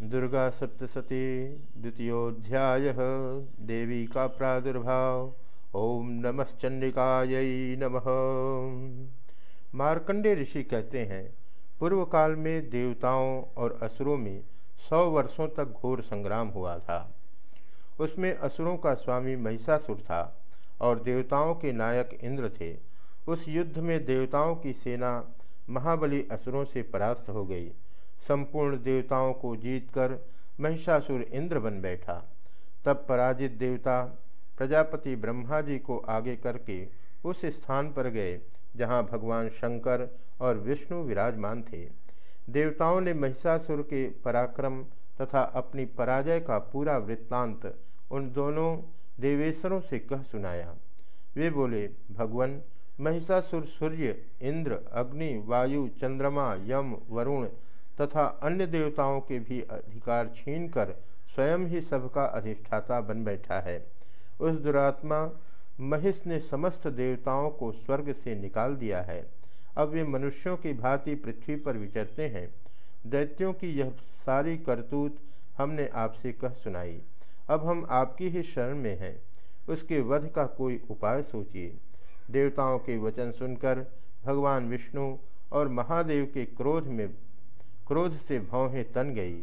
दुर्गा सप्तशती द्वितीयोध्याय देवी का प्रादुर्भाव। ओम नमश्चंडिकाय नमः। मार्कंडे ऋषि कहते हैं, पूर्व काल में देवताओं और असुरों में सौ वर्षों तक घोर संग्राम हुआ था। उसमें असुरों का स्वामी महिषासुर था और देवताओं के नायक इंद्र थे। उस युद्ध में देवताओं की सेना महाबली असुरों से परास्त हो गई। संपूर्ण देवताओं को जीतकर महिषासुर इंद्र बन बैठा। तब पराजित देवता प्रजापति ब्रह्मा जी को आगे करके उस स्थान पर गए, जहाँ भगवान शंकर और विष्णु विराजमान थे। देवताओं ने महिषासुर के पराक्रम तथा अपनी पराजय का पूरा वृत्तांत उन दोनों देवेश्वरों से कह सुनाया। वे बोले, भगवान, महिषासुर सूर्य, इंद्र, अग्नि, वायु, चंद्रमा, यम, वरुण तथा अन्य देवताओं के भी अधिकार छीनकर स्वयं ही सबका अधिष्ठाता बन बैठा है। उस दुरात्मा महिष ने समस्त देवताओं को स्वर्ग से निकाल दिया है। अब वे मनुष्यों की भांति पृथ्वी पर विचरते हैं। दैत्यों की यह सारी करतूत हमने आपसे कह सुनाई। अब हम आपकी ही शरण में हैं। उसके वध का कोई उपाय सोचिए। देवताओं के वचन सुनकर भगवान विष्णु और महादेव के क्रोध में क्रोध से भौहें तन गई।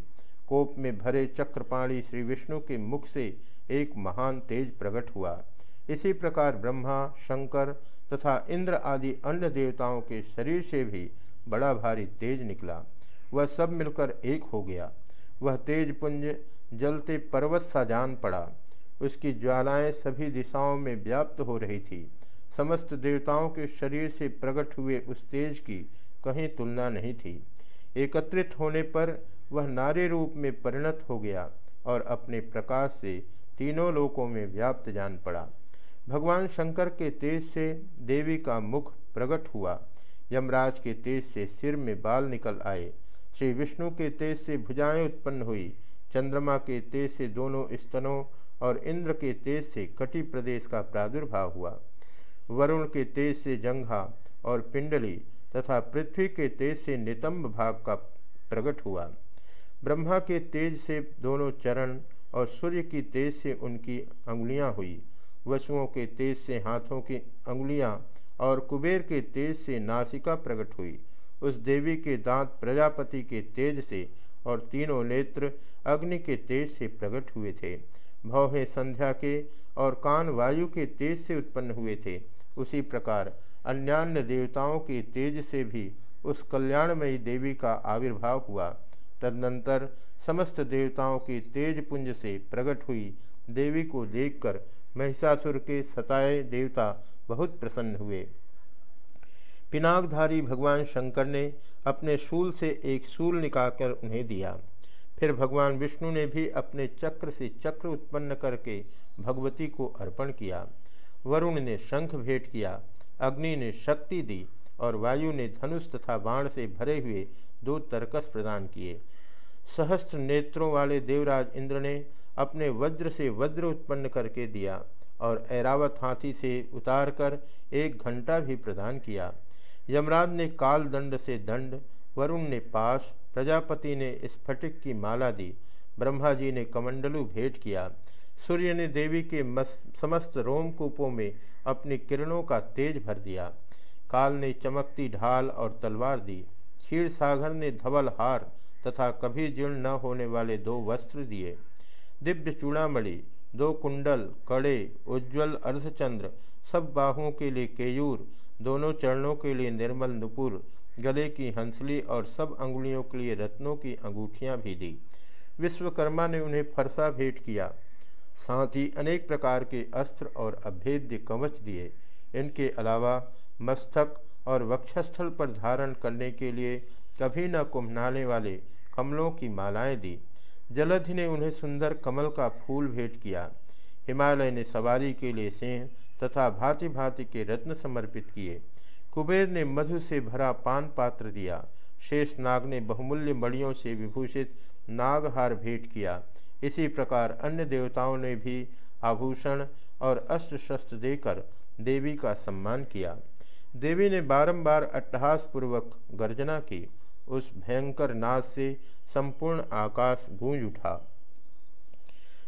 कोप में भरे चक्रपाणी श्री विष्णु के मुख से एक महान तेज प्रकट हुआ। इसी प्रकार ब्रह्मा, शंकर तथा इंद्र आदि अन्य देवताओं के शरीर से भी बड़ा भारी तेज निकला। वह सब मिलकर एक हो गया। वह तेज पुंज जलते पर्वत सा जान पड़ा। उसकी ज्वालाएँ सभी दिशाओं में व्याप्त हो रही थी। समस्त देवताओं के शरीर से प्रकट हुए उस तेज की कहीं तुलना नहीं थी। एकत्रित होने पर वह नारी रूप में परिणत हो गया और अपने प्रकाश से तीनों लोकों में व्याप्त जान पड़ा। भगवान शंकर के तेज से देवी का मुख प्रकट हुआ। यमराज के तेज से सिर में बाल निकल आए। श्री विष्णु के तेज से भुजाएँ उत्पन्न हुई। चंद्रमा के तेज से दोनों स्तनों और इंद्र के तेज से कटी प्रदेश का प्रादुर्भाव हुआ। वरुण के तेज से जंघा और पिंडली तथा पृथ्वी के तेज से नितंब भाग का प्रकट हुआ। ब्रह्मा के तेज से दोनों चरण और सूर्य की तेज से उनकी अंगुलियाँ हुई। वसुओं के तेज से हाथों की अंगुलियाँ और कुबेर के तेज से नासिका प्रकट हुई। उस देवी के दांत प्रजापति के तेज से और तीनों नेत्र अग्नि के तेज से प्रकट हुए थे। भौहे संध्या के और कान वायु के तेज से उत्पन्न हुए थे। उसी प्रकार अन्यान्य देवताओं के तेज से भी उस कल्याणमयी देवी का आविर्भाव हुआ। तदनंतर समस्त देवताओं के तेज पुंज से प्रकट हुई देवी को देखकर महिषासुर के सताए देवता बहुत प्रसन्न हुए। पिनाकधारी भगवान शंकर ने अपने शूल से एक शूल निकालकर उन्हें दिया। फिर भगवान विष्णु ने भी अपने चक्र से चक्र उत्पन्न करके भगवती को अर्पण किया। वरुण ने शंख भेंट किया। अग्नि ने शक्ति दी और वायु ने धनुष तथा बाण से भरे हुए दो तरकस प्रदान किए। सहस्त्र नेत्रों वाले देवराज इंद्र ने अपने वज्र से वज्र उत्पन्न करके दिया और ऐरावत हाथी से उतार कर एक घंटा भी प्रदान किया। यमराज ने काल दंड से दंड, वरुण ने पाश, प्रजापति ने स्फटिक की माला दी, ब्रह्मा जी ने कमंडलू भेंट किया। सूर्य ने देवी के समस्त रोमकूपों में अपनी किरणों का तेज भर दिया। काल ने चमकती ढाल और तलवार दी। क्षीर सागर ने धवल हार तथा कभी जीर्ण न होने वाले दो वस्त्र दिए। दिव्य चूड़ामणि, दो कुंडल, कड़े, उज्ज्वल अर्धचंद्र, सब बाहुओं के लिए केयूर, दोनों चरणों के लिए निर्मल नुपुर, गले की हंसली और सब अंगुलियों के लिए रत्नों की अंगूठियाँ भी दी। विश्वकर्मा ने उन्हें फरसा भेंट किया। साथ ही अनेक प्रकार के अस्त्र और अभेद्य कवच दिए। इनके अलावा मस्तक और वक्षस्थल पर धारण करने के लिए कभी न कुम्हनाने वाले कमलों की मालाएँ दी। जलधि ने उन्हें सुंदर कमल का फूल भेंट किया। हिमालय ने सवारी के लिए सिंह तथा भांति भांति के रत्न समर्पित किए। कुबेर ने मधु से भरा पान पात्र दिया। शेष नाग ने बहुमूल्य मड़ियों से विभूषित नागहार भेंट किया। इसी प्रकार अन्य देवताओं ने भी आभूषण और अस्त्र शस्त्र देकर देवी का सम्मान किया। देवी ने बारंबार अट्टहास पूर्वक गर्जना की। उस भयंकर नाद से संपूर्ण आकाश गूंज उठा।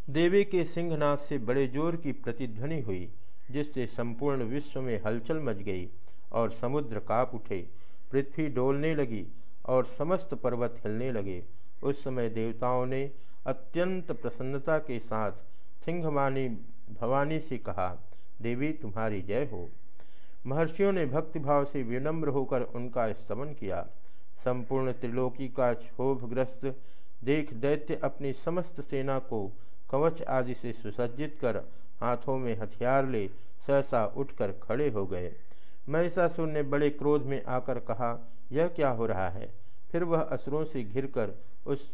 देवी के सिंहनाथ से बड़े ज़ोर की प्रतिध्वनि हुई, जिससे संपूर्ण विश्व में हलचल मच गई और समुद्र काप उठे। पृथ्वी डोलने लगी और समस्त पर्वत हिलने लगे। उस समय देवताओं ने अत्यंत प्रसन्नता के साथ सिंहवानी भवानी से कहा, देवी, तुम्हारी जय हो। महर्षियों ने भक्तिभाव से विनम्र होकर उनका स्तमन किया। संपूर्ण त्रिलोकी का क्षोभग्रस्त देख दैत्य अपनी समस्त सेना को कवच आदि से सुसज्जित कर हाथों में हथियार ले सहसा उठकर खड़े हो गए। महिषासुर ने बड़े क्रोध में आकर कहा, यह क्या हो रहा है? फिर वह असुरों से घिरकर उस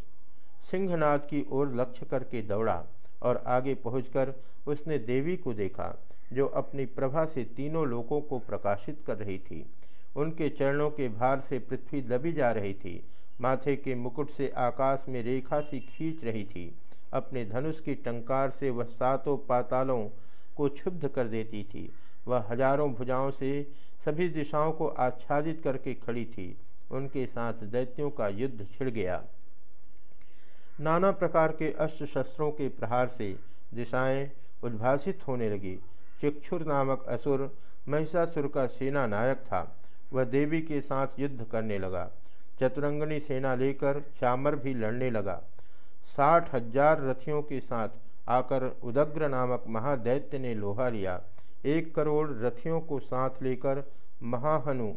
सिंहनाथ की ओर लक्ष्य करके दौड़ा और आगे पहुंचकर उसने देवी को देखा, जो अपनी प्रभा से तीनों लोकों को प्रकाशित कर रही थी। उनके चरणों के भार से पृथ्वी दबी जा रही थी। माथे के मुकुट से आकाश में रेखा सी खींच रही थी। अपने धनुष की टंकार से वह सातों पातालों को क्षुब्ध कर देती थी। वह हज़ारों भुजाओं से सभी दिशाओं को आच्छादित करके खड़ी थी। उनके साथ दैत्यों का युद्ध छिड़ गया। नाना प्रकार के अस्त्र शस्त्रों के प्रहार से दिशाएँ उद्भासित होने लगी। चिक्षुर नामक असुर महिषासुर का सेना नायक था। वह देवी के साथ युद्ध करने लगा। चतुरंगनी सेना लेकर चामर भी लड़ने लगा। साठ हज़ार रथियों के साथ आकर उदग्र नामक महादैत्य ने लोहा लिया। एक करोड़ रथियों को साथ लेकर महाहनु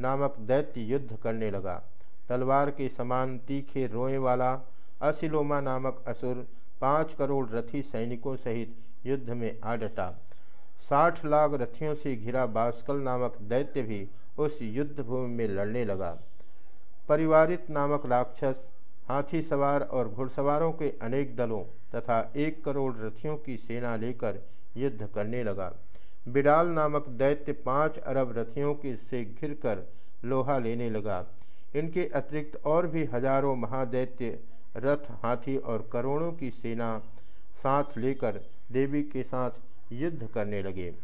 नामक दैत्य युद्ध करने लगा। तलवार के समान तीखे रोए वाला असिलोमा नामक असुर पाँच करोड़ रथी सैनिकों सहित युद्ध में आ डटा। साठ लाख रथियों से घिरा बास्कल नामक दैत्य भी उस युद्ध भूमि में लड़ने लगा। परिवारित नामक राक्षस, हाथी सवार और घुड़सवारों के अनेक दलों तथा एक करोड़ रथियों की सेना लेकर युद्ध करने लगा। बिडाल नामक दैत्य पाँच अरब रथियों के से घिरकर लोहा लेने लगा। इनके अतिरिक्त और भी हज़ारों महादैत्य रथ हाथी और करोड़ों की सेना साथ लेकर देवी के साथ युद्ध करने लगे।